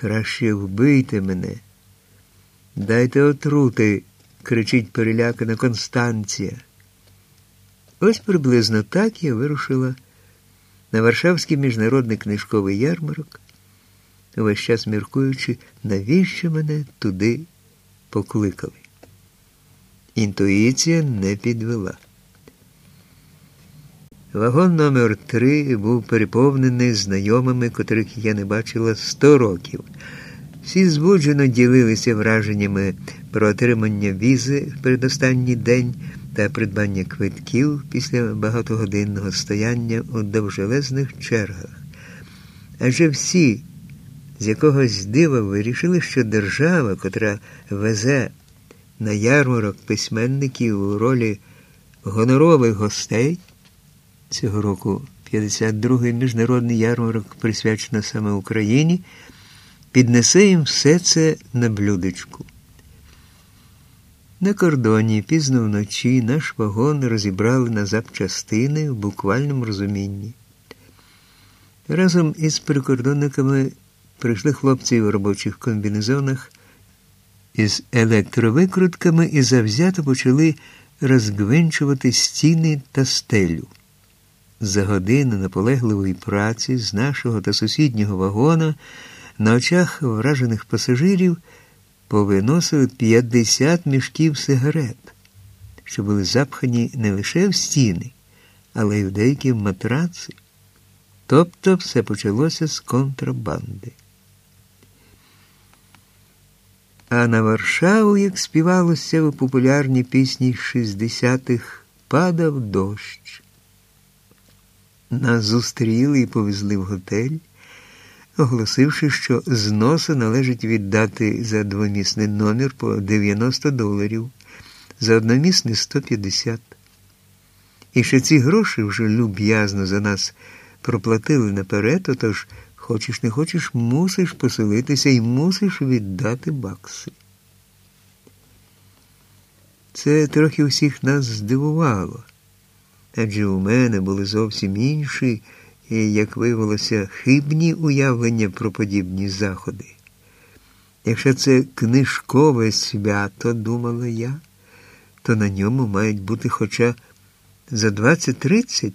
Краще вбийте мене. Дайте отрути, кричить перелякана Констанція. Ось приблизно так я вирушила на Варшавський міжнародний книжковий ярмарок, весь час міркуючи, навіщо мене туди покликали. Інтуїція не підвела. Вагон номер 3 був переповнений знайомими, котрих я не бачила сто років. Всі збуджено ділилися враженнями про отримання візи в передостанній день та придбання квитків після багатогодинного стояння у довжелезних чергах. Адже всі з якогось дива вирішили, що держава, котра везе на ярмарок письменників у ролі гонорових гостей, цього року 52-й міжнародний ярмарок присвячено саме Україні, піднесе їм все це на блюдечку. На кордоні пізно вночі наш вагон розібрали на запчастини в буквальному розумінні. Разом із прикордонниками прийшли хлопці в робочих комбінезонах із електровикрутками і завзято почали розгвинчувати стіни та стелю. За годину наполегливої праці з нашого та сусіднього вагона на очах вражених пасажирів повиносили 50 мішків сигарет, що були запхані не лише в стіни, але й в деякі матраци. Тобто все почалося з контрабанди. А на Варшаву, як співалося у популярній пісні 60-х, падав дощ. Нас зустріли і повезли в готель, оголосивши, що зноси належить віддати за двомісний номер по 90 доларів, за одномісний 150. І що ці гроші вже люб'язно за нас проплатили наперед, отож, хочеш не хочеш, мусиш поселитися і мусиш віддати бакси. Це трохи усіх нас здивувало адже у мене були зовсім інші, і, як виявилося, хибні уявлення про подібні заходи. Якщо це книжкове свято, думала я, то на ньому мають бути хоча за 20-30,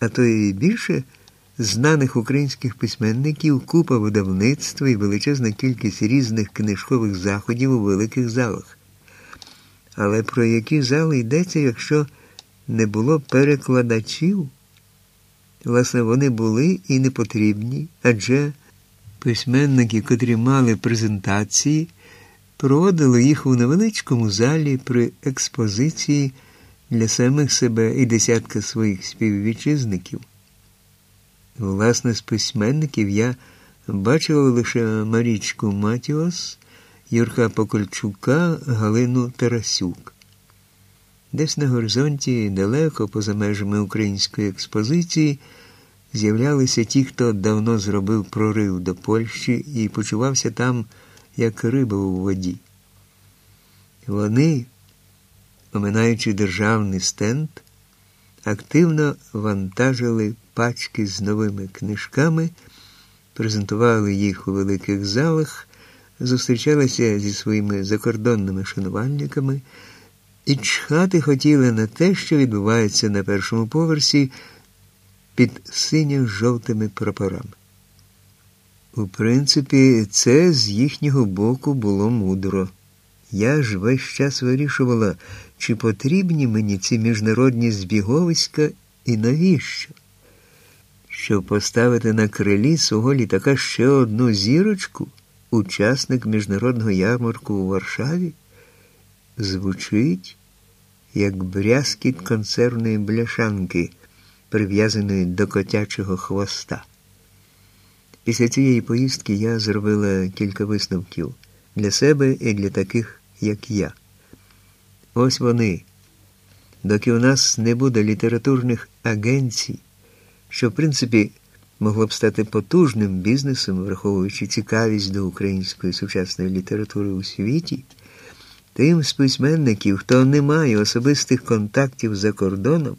а то і більше знаних українських письменників, купа видавництва і величезна кількість різних книжкових заходів у великих залах. Але про які зали йдеться, якщо не було перекладачів. Власне, вони були і не потрібні, адже письменники, котрі мали презентації, проводили їх у невеличкому залі при експозиції для самих себе і десятка своїх співвітчизників. Власне, з письменників я бачив лише Марічку Матіос, Юрка Покольчука, Галину Тарасюк. Десь на горизонті, далеко поза межами української експозиції, з'являлися ті, хто давно зробив прорив до Польщі і почувався там, як риба у воді. Вони, оминаючи державний стенд, активно вантажили пачки з новими книжками, презентували їх у великих залах, зустрічалися зі своїми закордонними шанувальниками і чхати хотіли на те, що відбувається на першому поверсі під синьо-жовтими прапорами. У принципі, це з їхнього боку було мудро. Я ж весь час вирішувала, чи потрібні мені ці міжнародні збіговиська і навіщо? Щоб поставити на крилі свого літака ще одну зірочку, учасник міжнародного ярмарку у Варшаві, звучить як брязкіт консервної бляшанки, прив'язаної до котячого хвоста. Після цієї поїздки я зробила кілька висновків для себе і для таких, як я. Ось вони. Доки у нас не буде літературних агенцій, що, в принципі, могло б стати потужним бізнесом, враховуючи цікавість до української сучасної літератури у світі. Тим з письменників, хто не має особистих контактів за кордоном,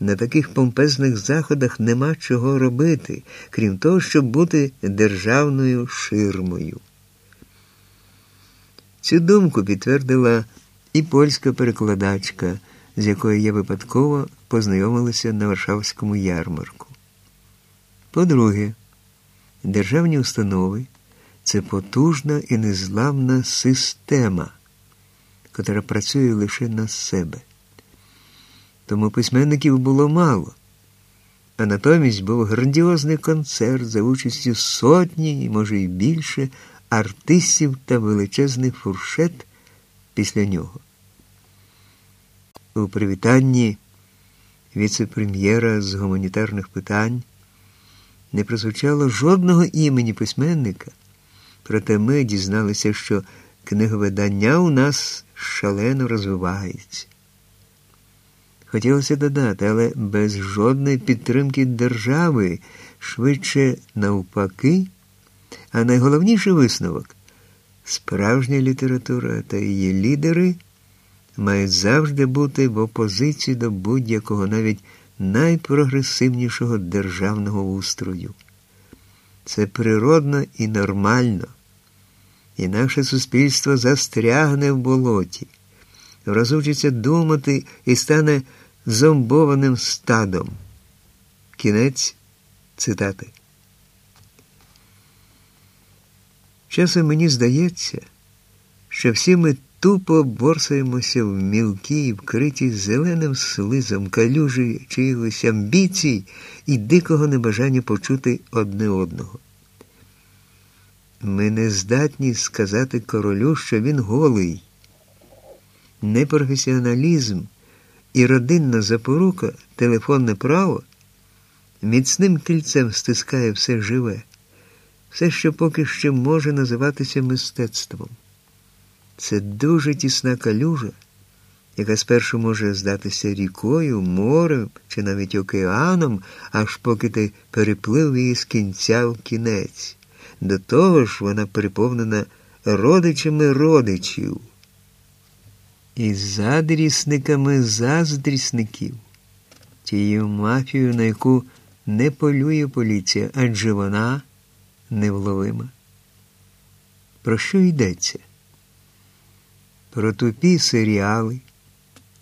На таких помпезних заходах нема чого робити, крім того, щоб бути державною ширмою. Цю думку підтвердила і польська перекладачка, з якою я випадково познайомилася на Варшавському ярмарку. По-друге, державні установи це потужна і незламна система, котра працює лише на себе. Тому письменників було мало, а натомість був грандіозний концерт за участю сотні, може й більше, артистів та величезний фуршет після нього. У привітанні віце-прем'єра з гуманітарних питань не прозвучало жодного імені письменника, проте ми дізналися, що книговидання у нас шалено розвивається. Хотілося додати, але без жодної підтримки держави, швидше навпаки, а найголовніший висновок справжня література та її лідери мають завжди бути в опозиції до будь-якого навіть найпрогресивнішого державного устрою. Це природно і нормально. Інакше суспільство застрягне в болоті, розучиться думати і стане зомбованим стадом. Кінець цитати. Часом мені здається, що всі ми тупо борсаємося в мілкій, вкритій зеленим слизом калюжі чиїхось амбіцій і дикого небажання почути одне одного. Ми не здатні сказати королю, що він голий. Непрофесіоналізм і родинна запорука, телефонне право міцним кільцем стискає все живе, все, що поки що може називатися мистецтвом. Це дуже тісна калюжа, яка спершу може здатися рікою, морем чи навіть океаном, аж поки ти переплив її з кінця в кінець. До того ж вона переповнена родичами родичів і задрісниками заздрісників, тією мафією, на яку не полює поліція, адже вона невловима. Про що йдеться? Про тупі серіали,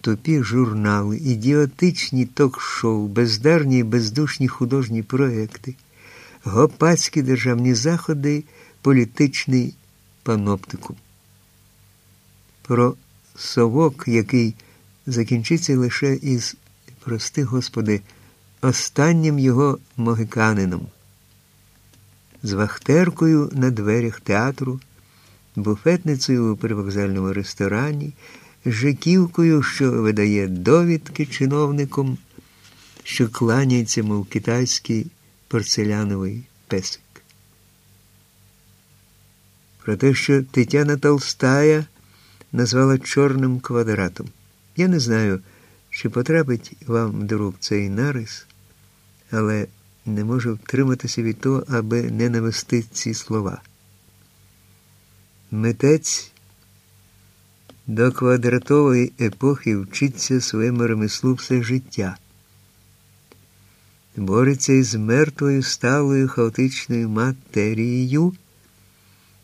тупі журнали, ідіотичні ток-шоу, бездарні і бездушні художні проекти, гопацькі державні заходи, політичний паноптикум. Про совок, який закінчиться лише із, прости Господи, останнім його могиканином, з вахтеркою на дверях театру, буфетницею у привокзальному ресторані, жиківкою, що видає довідки чиновником, що кланяється, мов китайський порцеляновий песик. Про те, що Тетяна Толстая назвала чорним квадратом. Я не знаю, чи потрапить вам до рук цей нарис, але не можу втриматися від того, аби не навести ці слова. Митець до квадратової епохи вчиться своєму ремеслу все життя, бореться із мертвою сталою хаотичною матерією,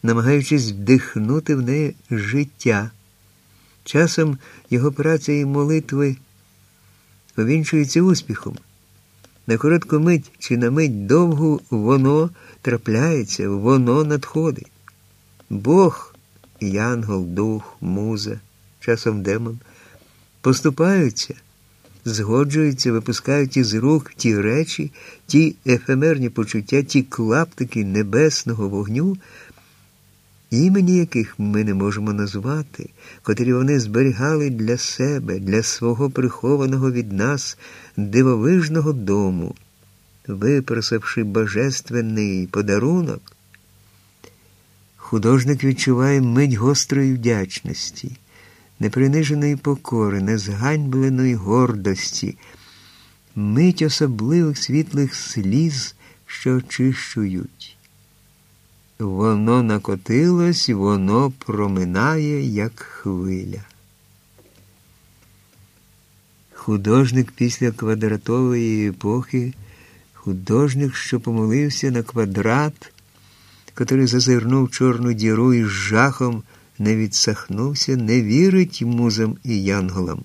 намагаючись вдихнути в неї життя. Часом його праця і молитви повінчуються успіхом. На коротку мить чи на мить довгу воно трапляється, воно надходить. Бог, янгол, дух, муза, часом демон, поступаються, згоджуються, випускають із рук ті речі, ті ефемерні почуття, ті клаптики небесного вогню імені яких ми не можемо назвати, котрі вони зберігали для себе, для свого прихованого від нас дивовижного дому, випросивши божественний подарунок, художник відчуває мить гострої вдячності, неприниженої покори, незганьбленої гордості, мить особливих світлих сліз, що очищують. Воно накотилось, воно проминає, як хвиля. Художник після квадратової епохи, художник, що помолився на квадрат, котрий зазирнув чорну діру і з жахом не відсахнувся, не вірить музам і янголам.